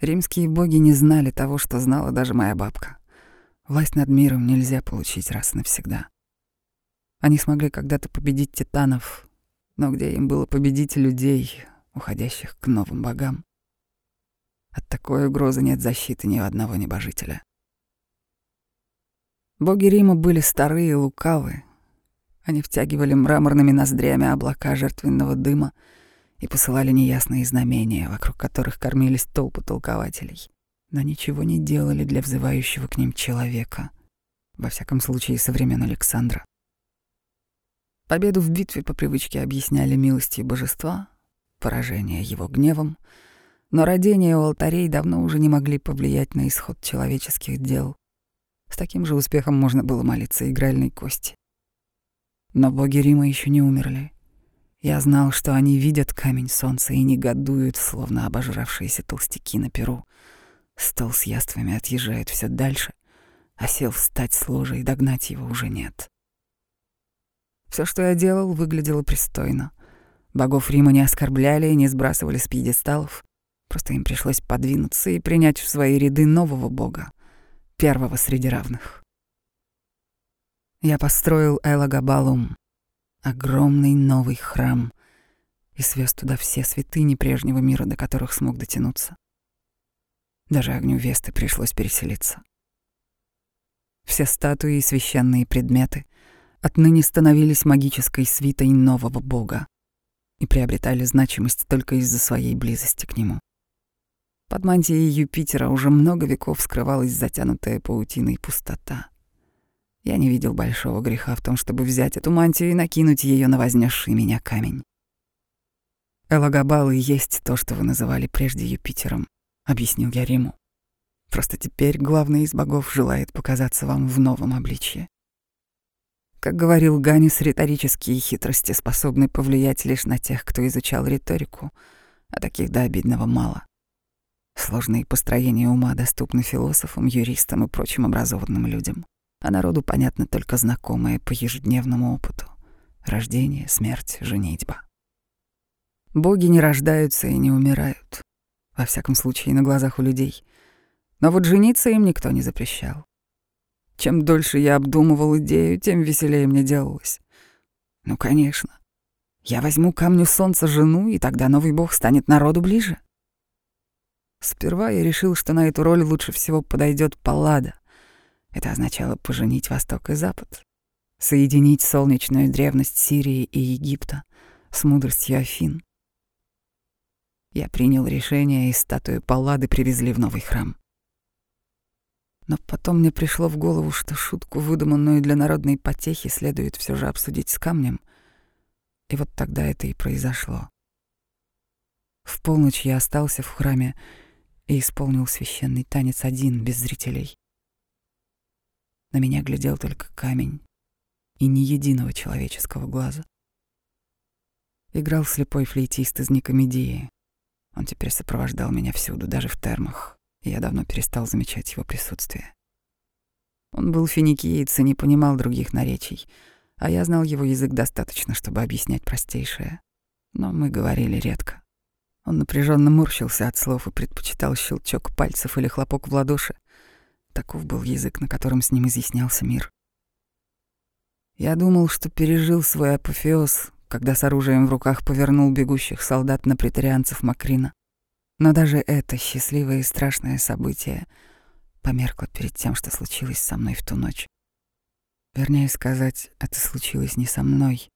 Римские боги не знали того, что знала даже моя бабка. Власть над миром нельзя получить раз навсегда. Они смогли когда-то победить титанов, но где им было победить людей, уходящих к новым богам? От такой угрозы нет защиты ни у одного небожителя. Боги Рима были старые и лукавы. Они втягивали мраморными ноздрями облака жертвенного дыма и посылали неясные знамения, вокруг которых кормились толпы толкователей, но ничего не делали для взывающего к ним человека, во всяком случае со времен Александра. Победу в битве по привычке объясняли милостью божества, поражение его гневом, но родения у алтарей давно уже не могли повлиять на исход человеческих дел. С таким же успехом можно было молиться игральной кости. Но боги Рима еще не умерли. Я знал, что они видят камень солнца и негодуют, словно обожравшиеся толстяки на перу. Стол с яствами отъезжает все дальше, а сел встать с ложа и догнать его уже нет. Все, что я делал, выглядело пристойно. Богов Рима не оскорбляли и не сбрасывали с пьедесталов. Просто им пришлось подвинуться и принять в свои ряды нового бога, первого среди равных. Я построил Элагабалум, огромный новый храм, и свез туда все святыни прежнего мира, до которых смог дотянуться. Даже огню Весты пришлось переселиться. Все статуи и священные предметы отныне становились магической свитой нового бога и приобретали значимость только из-за своей близости к нему. Под мантией Юпитера уже много веков скрывалась затянутая паутиной пустота. Я не видел большого греха в том, чтобы взять эту мантию и накинуть ее на вознесший меня камень. Элагабалы есть то, что вы называли прежде Юпитером, объяснил я Риму. Просто теперь главный из богов желает показаться вам в новом обличье. Как говорил Ганис, риторические хитрости способны повлиять лишь на тех, кто изучал риторику, а таких до обидного мало. Сложные построения ума доступны философам, юристам и прочим образованным людям, а народу понятно только знакомое по ежедневному опыту — рождение, смерть, женитьба. Боги не рождаются и не умирают, во всяком случае на глазах у людей, но вот жениться им никто не запрещал. Чем дольше я обдумывал идею, тем веселее мне делалось. Ну, конечно. Я возьму камню солнца жену, и тогда новый бог станет народу ближе. Сперва я решил, что на эту роль лучше всего подойдет Паллада. Это означало поженить Восток и Запад, соединить солнечную древность Сирии и Египта с мудростью Афин. Я принял решение, и статую Паллады привезли в новый храм. Но потом мне пришло в голову, что шутку, выдуманную для народной потехи, следует все же обсудить с камнем. И вот тогда это и произошло. В полночь я остался в храме, и исполнил священный танец один, без зрителей. На меня глядел только камень и ни единого человеческого глаза. Играл слепой флейтист из Никомедии. Он теперь сопровождал меня всюду, даже в термах, и я давно перестал замечать его присутствие. Он был финикиец и не понимал других наречий, а я знал его язык достаточно, чтобы объяснять простейшее. Но мы говорили редко. Он напряженно морщился от слов и предпочитал щелчок пальцев или хлопок в ладоши. Таков был язык, на котором с ним изъяснялся мир. Я думал, что пережил свой апофеоз, когда с оружием в руках повернул бегущих солдат на претарианцев Макрина. Но даже это счастливое и страшное событие померкло перед тем, что случилось со мной в ту ночь. Вернее сказать, это случилось не со мной.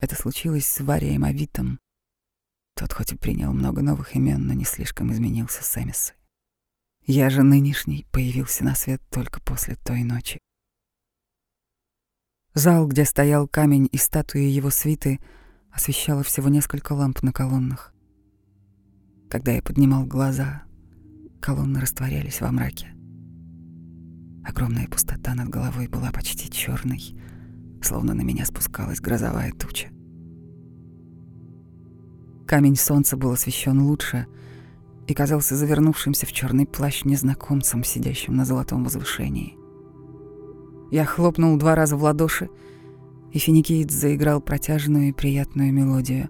Это случилось с Варием Авитом, тот хоть и принял много новых имен, но не слишком изменился Сэмисы. Я же нынешний появился на свет только после той ночи. Зал, где стоял камень и статуи его свиты, освещало всего несколько ламп на колоннах. Когда я поднимал глаза, колонны растворялись во мраке. Огромная пустота над головой была почти черной, словно на меня спускалась грозовая туча. Камень солнца был освещен лучше и казался завернувшимся в черный плащ незнакомцем, сидящим на золотом возвышении. Я хлопнул два раза в ладоши, и финикиец заиграл протяжную и приятную мелодию.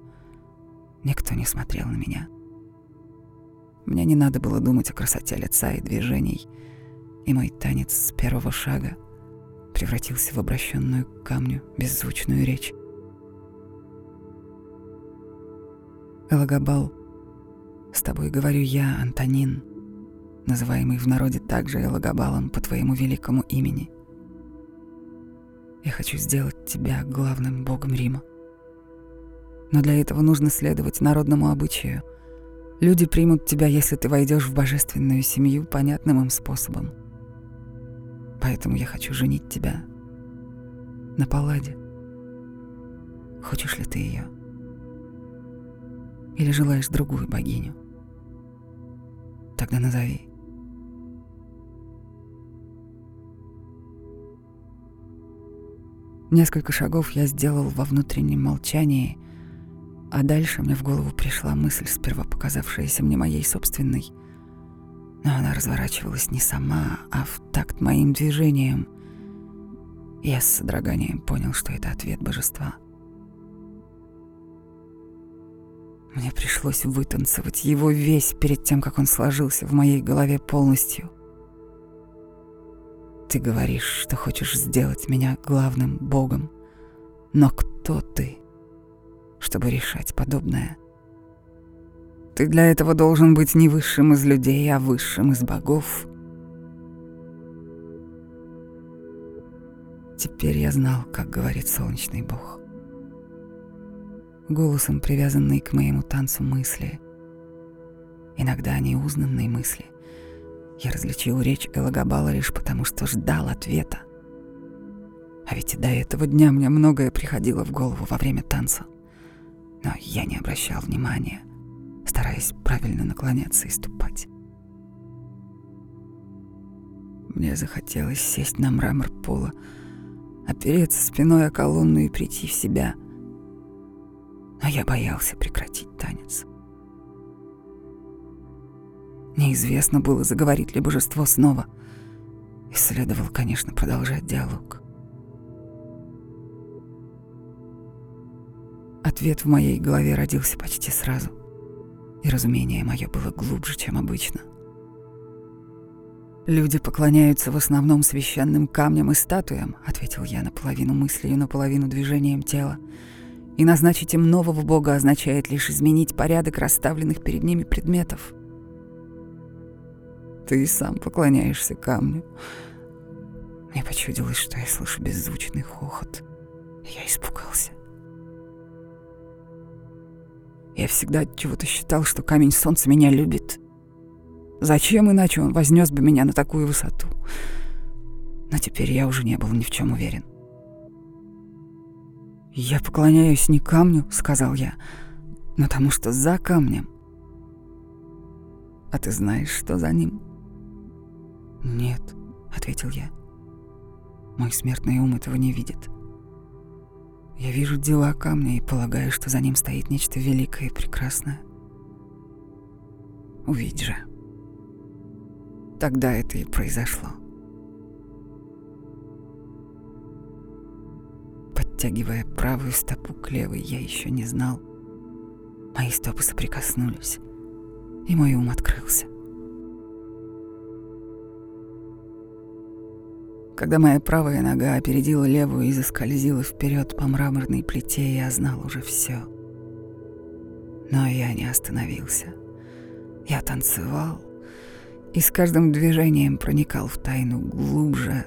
Никто не смотрел на меня. Мне не надо было думать о красоте лица и движений, и мой танец с первого шага превратился в обращенную к камню беззвучную речь. Элагабал, с тобой говорю я, Антонин, называемый в народе также Элагабалом по твоему великому имени. Я хочу сделать тебя главным богом Рима. Но для этого нужно следовать народному обычаю. Люди примут тебя, если ты войдешь в божественную семью понятным им способом. Поэтому я хочу женить тебя на Палладе. Хочешь ли ты ее? Или желаешь другую богиню? Тогда назови. Несколько шагов я сделал во внутреннем молчании, а дальше мне в голову пришла мысль, сперва показавшаяся мне моей собственной. Но она разворачивалась не сама, а в такт моим движением. Я с содроганием понял, что это ответ божества. Мне пришлось вытанцевать его весь перед тем, как он сложился в моей голове полностью. Ты говоришь, что хочешь сделать меня главным богом, но кто ты? чтобы решать подобное. Ты для этого должен быть не высшим из людей, а высшим из богов. Теперь я знал, как говорит солнечный бог. Голосом, привязанный к моему танцу мысли, иногда неузнанной мысли, я различил речь Элагабала лишь потому, что ждал ответа. А ведь и до этого дня мне многое приходило в голову во время танца но я не обращал внимания, стараясь правильно наклоняться и ступать. Мне захотелось сесть на мрамор пола, опереться спиной о колонну и прийти в себя. Но я боялся прекратить танец. Неизвестно было, заговорит ли божество снова. И следовало, конечно, продолжать диалог. Ответ в моей голове родился почти сразу, и разумение мое было глубже, чем обычно. «Люди поклоняются в основном священным камням и статуям», — ответил я наполовину мыслью, наполовину движением тела. «И назначить им нового бога означает лишь изменить порядок расставленных перед ними предметов». «Ты сам поклоняешься камню». Мне почудилось, что я слышу беззвучный хохот. Я испугался. Я всегда чего-то считал, что камень солнца меня любит. Зачем иначе он вознес бы меня на такую высоту? Но теперь я уже не был ни в чем уверен. «Я поклоняюсь не камню», — сказал я, — «но тому, что за камнем». «А ты знаешь, что за ним?» «Нет», — ответил я. «Мой смертный ум этого не видит». Я вижу дела камня и полагаю, что за ним стоит нечто великое и прекрасное. Увидь же. Тогда это и произошло. Подтягивая правую стопу к левой, я еще не знал. Мои стопы соприкоснулись, и мой ум открылся. Когда моя правая нога опередила левую и заскользила вперед по мраморной плите, я знал уже все. Но я не остановился. Я танцевал и с каждым движением проникал в тайну глубже,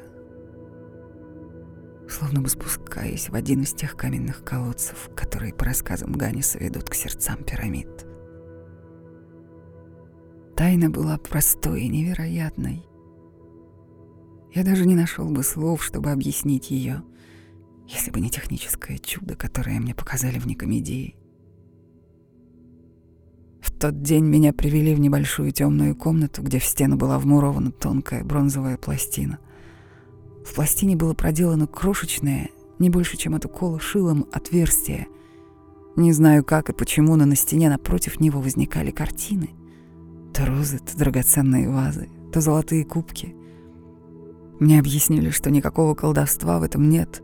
словно бы спускаясь в один из тех каменных колодцев, которые, по рассказам Ганиса, ведут к сердцам пирамид. Тайна была простой и невероятной. Я даже не нашел бы слов, чтобы объяснить ее, если бы не техническое чудо, которое мне показали в Никомедии. В тот день меня привели в небольшую темную комнату, где в стену была вмурована тонкая бронзовая пластина. В пластине было проделано крошечное, не больше, чем от укола шилом, отверстие. Не знаю как и почему, но на стене напротив него возникали картины. То розы, то драгоценные вазы, то золотые кубки — мне объяснили, что никакого колдовства в этом нет.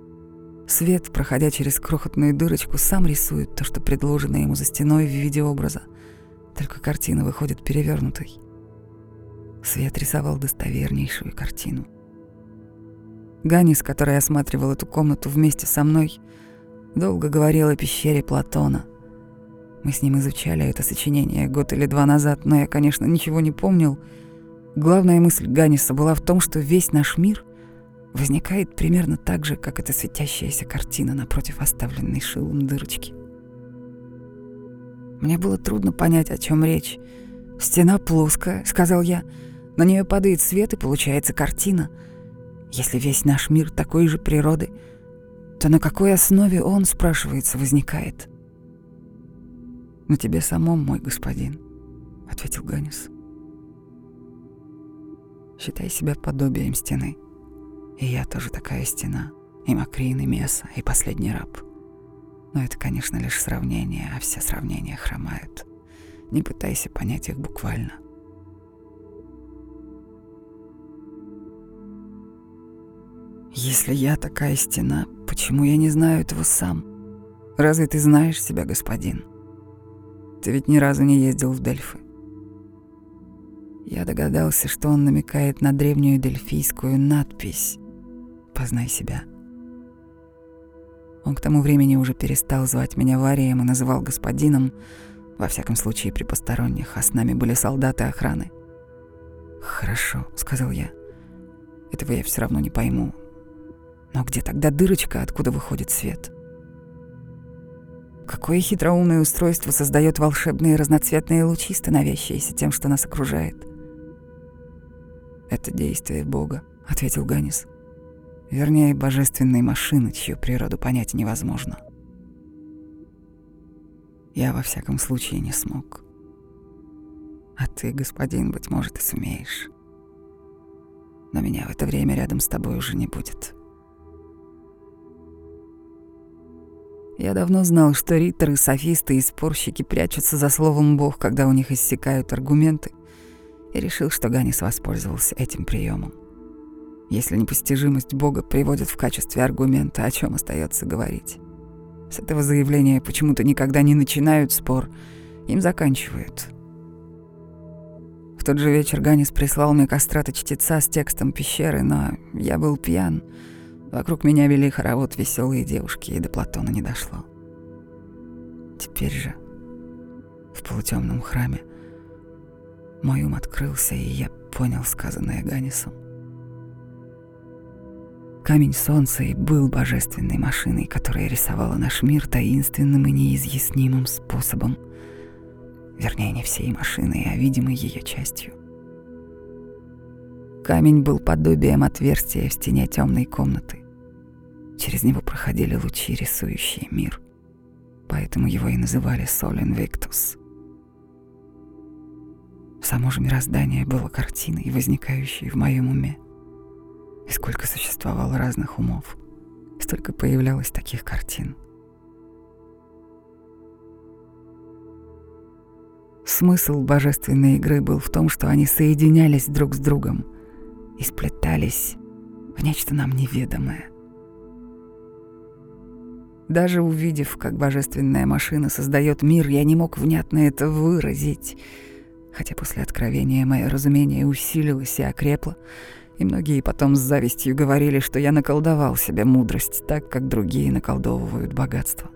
Свет, проходя через крохотную дырочку, сам рисует то, что предложено ему за стеной в виде образа, только картина выходит перевернутой. Свет рисовал достовернейшую картину. Ганис, который осматривал эту комнату вместе со мной, долго говорил о пещере Платона. Мы с ним изучали это сочинение год или два назад, но я, конечно, ничего не помнил. Главная мысль Ганиса была в том, что весь наш мир возникает примерно так же, как эта светящаяся картина напротив оставленной шилом дырочки. Мне было трудно понять, о чем речь. «Стена плоская», — сказал я. «На нее падает свет, и получается картина. Если весь наш мир такой же природы, то на какой основе он, спрашивается, возникает?» «На тебе самом, мой господин», — ответил Ганис. «Считай себя подобием стены. И я тоже такая стена, и Макрин, и Меса, и последний раб. Но это, конечно, лишь сравнение, а все сравнения хромают. Не пытайся понять их буквально. Если я такая стена, почему я не знаю этого сам? Разве ты знаешь себя, господин? Ты ведь ни разу не ездил в Дельфы. Я догадался, что он намекает на древнюю дельфийскую надпись «Познай себя». Он к тому времени уже перестал звать меня Варием и называл господином, во всяком случае при посторонних, а с нами были солдаты охраны. «Хорошо», — сказал я. «Этого я все равно не пойму. Но где тогда дырочка, откуда выходит свет?» Какое хитроумное устройство создает волшебные разноцветные лучи, становящиеся тем, что нас окружает? Это действие Бога, ответил Ганис. Вернее, божественной машины, чью природу понять невозможно. Я во всяком случае не смог. А ты, господин, быть может, и сумеешь. Но меня в это время рядом с тобой уже не будет. Я давно знал, что ритторы, софисты и спорщики прячутся за словом «бог», когда у них иссякают аргументы, и решил, что Ганис воспользовался этим приемом. Если непостижимость Бога приводит в качестве аргумента, о чем остается говорить? С этого заявления почему-то никогда не начинают спор, им заканчивают. В тот же вечер Ганис прислал мне кастрата чтеца с текстом пещеры, но я был пьян — Вокруг меня вели хоровод веселые девушки, и до Платона не дошло. Теперь же, в полутемном храме, мой ум открылся, и я понял сказанное Ганисом. Камень солнца и был божественной машиной, которая рисовала наш мир таинственным и неизъяснимым способом. Вернее, не всей машиной, а видимой ее частью. Камень был подобием отверстия в стене темной комнаты. Через него проходили лучи, рисующие мир. Поэтому его и называли Sol Invictus. Само же мироздание было картиной, возникающей в моем уме. И сколько существовало разных умов, столько появлялось таких картин. Смысл божественной игры был в том, что они соединялись друг с другом и сплетались в нечто нам неведомое. Даже увидев, как божественная машина создает мир, я не мог внятно это выразить. Хотя после откровения мое разумение усилилось и окрепло, и многие потом с завистью говорили, что я наколдовал себе мудрость так, как другие наколдовывают богатство.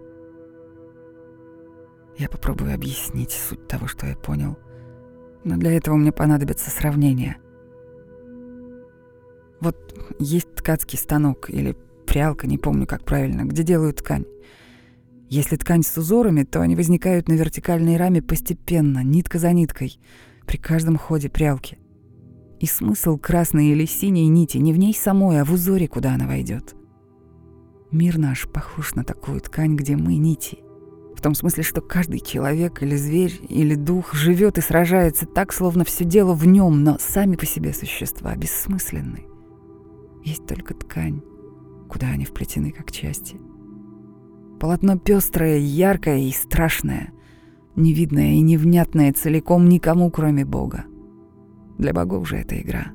Я попробую объяснить суть того, что я понял, но для этого мне понадобится сравнение. Вот есть ткацкий станок или прялка, не помню, как правильно, где делают ткань. Если ткань с узорами, то они возникают на вертикальной раме постепенно, нитка за ниткой, при каждом ходе прялки. И смысл красной или синей нити не в ней самой, а в узоре, куда она войдет. Мир наш похож на такую ткань, где мы нити. В том смысле, что каждый человек или зверь или дух живет и сражается так, словно все дело в нем, но сами по себе существа бессмысленны. Есть только ткань куда они вплетены как части. Полотно пестрое, яркое и страшное, невидное и невнятное целиком никому, кроме Бога. Для богов же это игра.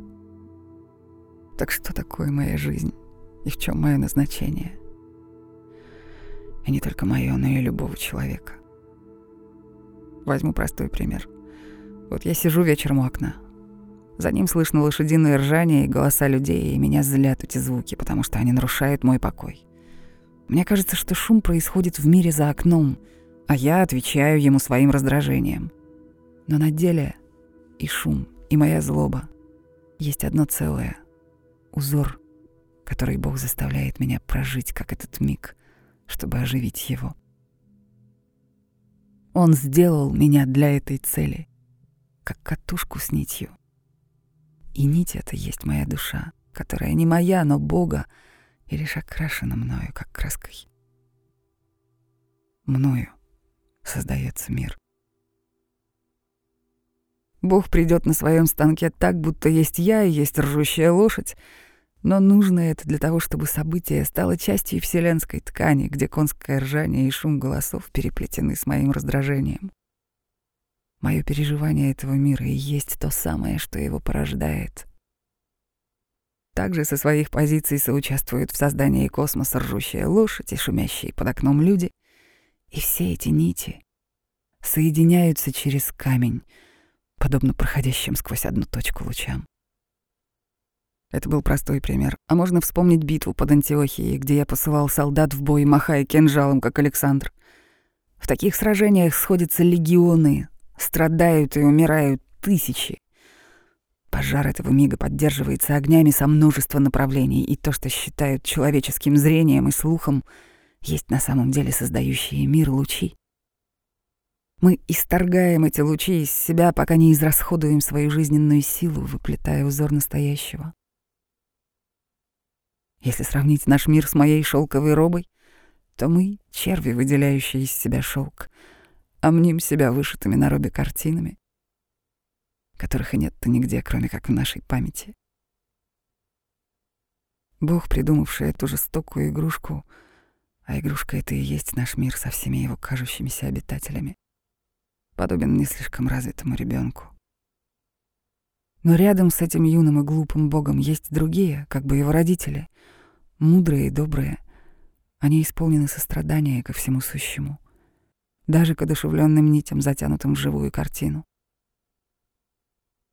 Так что такое моя жизнь и в чем мое назначение? И не только мое, но и любого человека. Возьму простой пример. Вот я сижу вечером у окна. За ним слышно лошадиное ржание и голоса людей, и меня злят эти звуки, потому что они нарушают мой покой. Мне кажется, что шум происходит в мире за окном, а я отвечаю ему своим раздражением. Но на деле и шум, и моя злоба есть одно целое — узор, который Бог заставляет меня прожить, как этот миг, чтобы оживить его. Он сделал меня для этой цели, как катушку с нитью. И нить эта есть моя душа, которая не моя, но Бога, и лишь окрашена мною, как краской. Мною создается мир. Бог придет на своем станке так, будто есть я и есть ржущая лошадь, но нужно это для того, чтобы событие стало частью вселенской ткани, где конское ржание и шум голосов переплетены с моим раздражением. Мое переживание этого мира и есть то самое, что его порождает. Также со своих позиций соучаствуют в создании космоса ржущая лошадь и шумящие под окном люди. И все эти нити соединяются через камень, подобно проходящим сквозь одну точку лучам. Это был простой пример. А можно вспомнить битву под Антиохией, где я посылал солдат в бой, махая кинжалом, как Александр. В таких сражениях сходятся легионы, страдают и умирают тысячи. Пожар этого мига поддерживается огнями со множества направлений, и то, что считают человеческим зрением и слухом, есть на самом деле создающие мир лучи. Мы исторгаем эти лучи из себя, пока не израсходуем свою жизненную силу, выплетая узор настоящего. Если сравнить наш мир с моей шелковой робой, то мы — черви, выделяющие из себя шелк, а мним себя вышитыми на робе картинами, которых и нет-то нигде, кроме как в нашей памяти. Бог, придумавший эту жестокую игрушку, а игрушка — это и есть наш мир со всеми его кажущимися обитателями, подобен не слишком развитому ребенку. Но рядом с этим юным и глупым богом есть другие, как бы его родители, мудрые и добрые. Они исполнены сострадания ко всему сущему, даже к одушевленным нитям, затянутым в живую картину.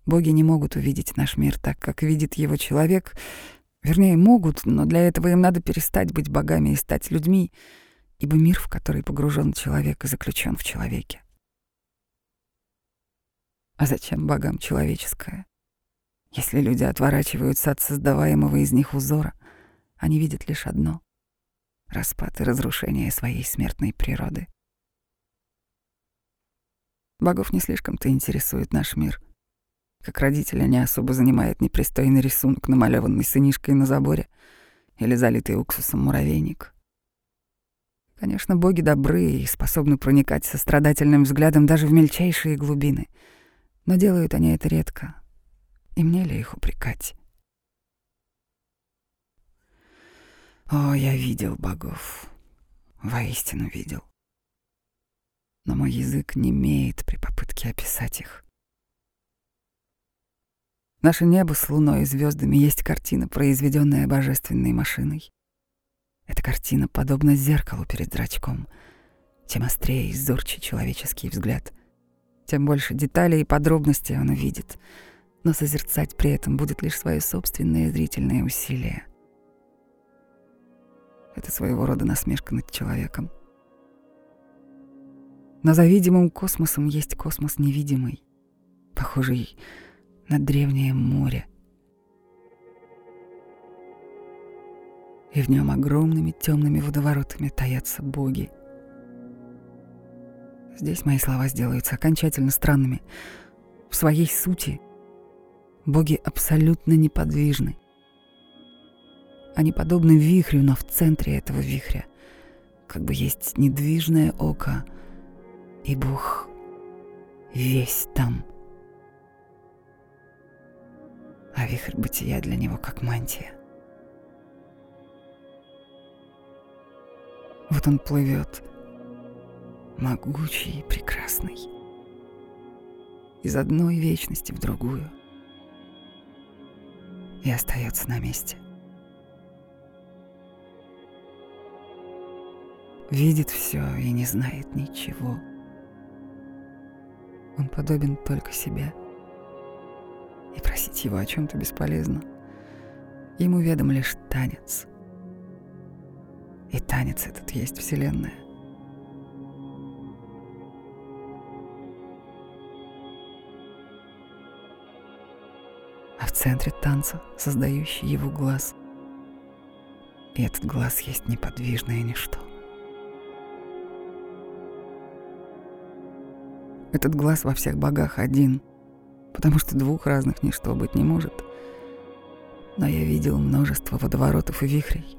Боги не могут увидеть наш мир так, как видит его человек. Вернее, могут, но для этого им надо перестать быть богами и стать людьми, ибо мир, в который погружен человек, заключен в человеке. А зачем богам человеческое? Если люди отворачиваются от создаваемого из них узора, они видят лишь одно — распад и разрушение своей смертной природы. Богов не слишком-то интересует наш мир. Как родителя не особо занимает непристойный рисунок, намалеванный сынишкой на заборе или залитый уксусом муравейник. Конечно, боги добры и способны проникать сострадательным взглядом даже в мельчайшие глубины, но делают они это редко — и мне ли их упрекать? О, я видел богов. Воистину видел. Но мой язык не имеет при попытке описать их. Наше небо с луной и звездами есть картина, произведенная божественной машиной. Эта картина подобна зеркалу перед зрачком. Чем острее и зорче человеческий взгляд, тем больше деталей и подробностей он увидит — но созерцать при этом будет лишь свое собственное зрительное усилие. Это своего рода насмешка над человеком. Но за видимым космосом есть космос невидимый, похожий на древнее море. И в нем огромными темными водоворотами таятся боги. Здесь мои слова сделаются окончательно странными. В своей сути боги абсолютно неподвижны. Они подобны вихрю, но в центре этого вихря как бы есть недвижное око, и Бог весь там. А вихрь бытия для него как мантия. Вот он плывет, могучий и прекрасный, из одной вечности в другую и остается на месте. Видит все и не знает ничего. Он подобен только себе. И просить его о чем то бесполезно. Ему ведом лишь танец. И танец этот есть Вселенная. А в центре танца, создающий его глаз. И этот глаз есть неподвижное ничто. Этот глаз во всех богах один, потому что двух разных ничто быть не может. Но я видел множество водоворотов и вихрей.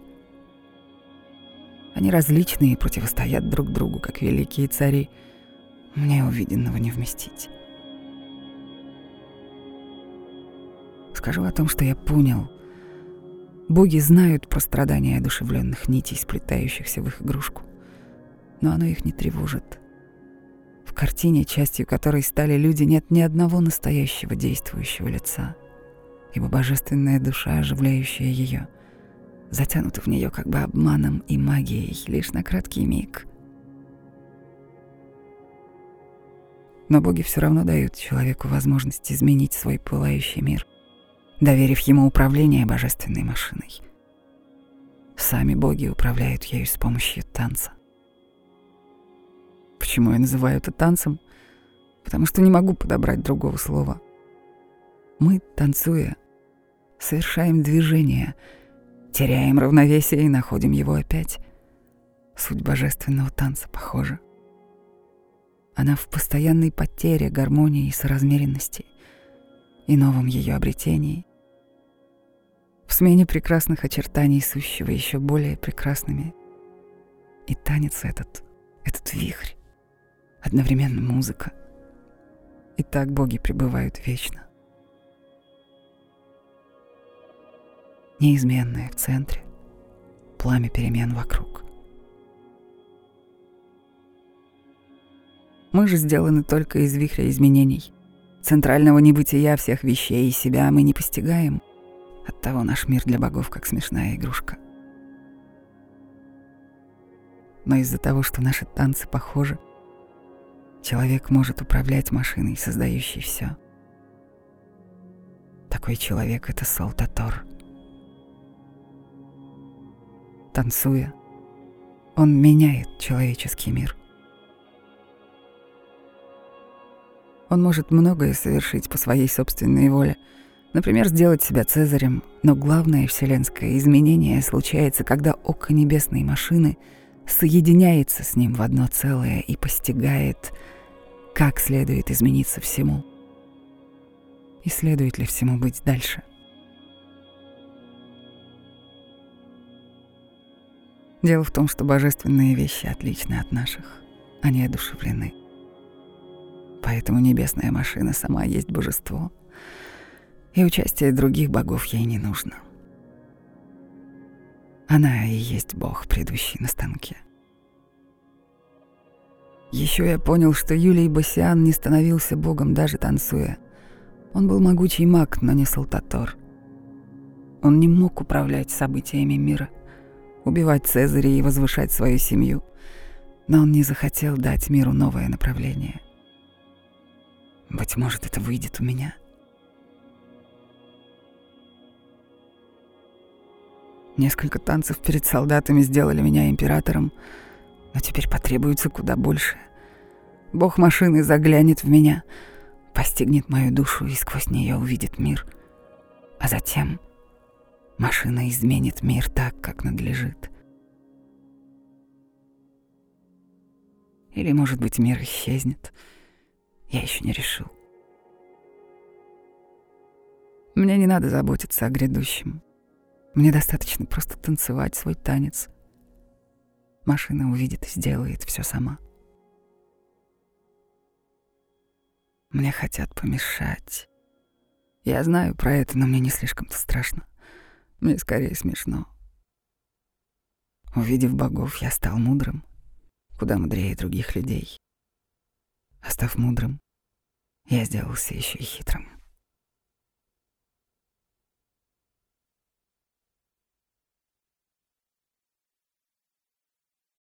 Они различные и противостоят друг другу, как великие цари. Мне увиденного не вместить. Скажу о том, что я понял. Боги знают про страдания одушевленных нитей, сплетающихся в их игрушку. Но оно их не тревожит картине, частью которой стали люди, нет ни одного настоящего действующего лица, ибо божественная душа, оживляющая ее, затянута в нее как бы обманом и магией лишь на краткий миг. Но боги все равно дают человеку возможность изменить свой пылающий мир, доверив ему управление божественной машиной. Сами боги управляют ею с помощью танца. Почему я называю это танцем? Потому что не могу подобрать другого слова. Мы, танцуя, совершаем движение, теряем равновесие и находим его опять. Суть божественного танца похожа. Она в постоянной потере гармонии и соразмеренности и новом ее обретении, в смене прекрасных очертаний сущего еще более прекрасными. И танец этот, этот вихрь, одновременно музыка. И так боги пребывают вечно. Неизменное в центре, пламя перемен вокруг. Мы же сделаны только из вихря изменений. Центрального небытия всех вещей и себя мы не постигаем. Оттого наш мир для богов как смешная игрушка. Но из-за того, что наши танцы похожи, Человек может управлять машиной, создающей все. Такой человек — это Салтатор. Танцуя, он меняет человеческий мир. Он может многое совершить по своей собственной воле, например, сделать себя Цезарем, но главное вселенское изменение случается, когда око небесной машины соединяется с ним в одно целое и постигает — как следует измениться всему и следует ли всему быть дальше. Дело в том, что божественные вещи отличны от наших, они одушевлены. Поэтому небесная машина сама есть божество, и участие других богов ей не нужно. Она и есть бог, предыдущий на станке. Еще я понял, что Юлий Басиан не становился богом, даже танцуя. Он был могучий маг, но не Салтатор. Он не мог управлять событиями мира, убивать Цезаря и возвышать свою семью, но он не захотел дать миру новое направление. Быть может, это выйдет у меня. Несколько танцев перед солдатами сделали меня императором — но теперь потребуется куда больше. Бог машины заглянет в меня, постигнет мою душу и сквозь нее увидит мир. А затем машина изменит мир так, как надлежит. Или, может быть, мир исчезнет. Я еще не решил. Мне не надо заботиться о грядущем. Мне достаточно просто танцевать свой танец — Машина увидит и сделает все сама. Мне хотят помешать. Я знаю про это, но мне не слишком-то страшно. Мне скорее смешно. Увидев богов, я стал мудрым, куда мудрее других людей. А став мудрым, я сделался еще и хитрым.